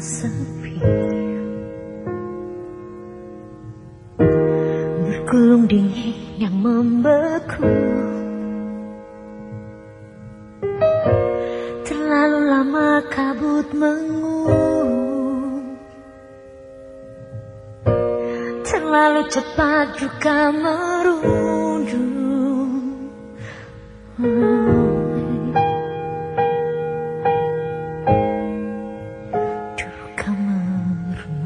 sepi Bergulung dingin yang membeku. Terlalu lama kabut mengurung Terlalu cepat juga merundung. hmm.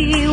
aqui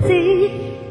你